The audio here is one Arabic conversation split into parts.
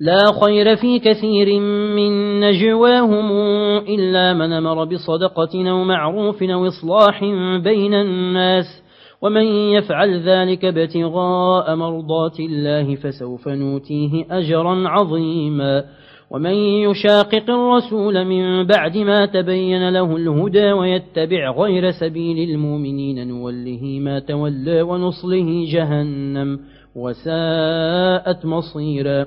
لا خير في كثير من نجواهم إلا من أمر بصدقة أو معروف أو إصلاح بين الناس ومن يفعل ذلك ابتغاء مرضات الله فسوف نوتيه أجرا عظيما ومن يشاقق الرسول من بعد ما تبين له الهدى ويتبع غير سبيل المؤمنين نوله ما تولى ونصله جهنم وساءت مصيرا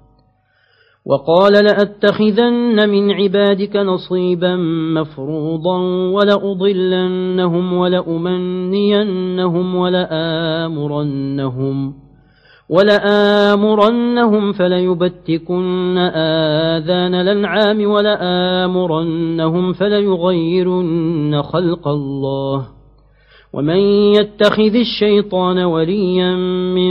وقال لأتخذن من عبادك نصيبا مفروضا ولأضلنهم ولأمنينهم ولآمرنهم ولآمرنهم فليبتكن آذان الأنعام ولآمرنهم فليغيرن خلق الله ومن يتخذ الشيطان وليا من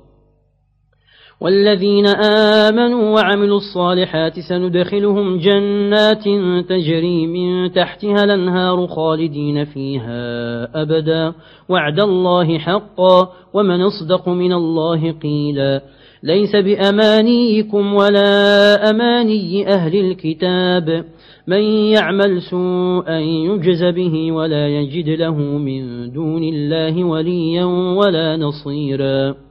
والذين آمنوا وعملوا الصالحات سندخلهم جنات تجري من تحتها الأنهار خالدين فيها أبدا. وعد الله حقا ومن اصدق من الله قيلا. ليس بأمانيكم ولا أماني أهل الكتاب. من يعمل سوءا يجز به ولا يجد له من دون الله وليا ولا نصيرا.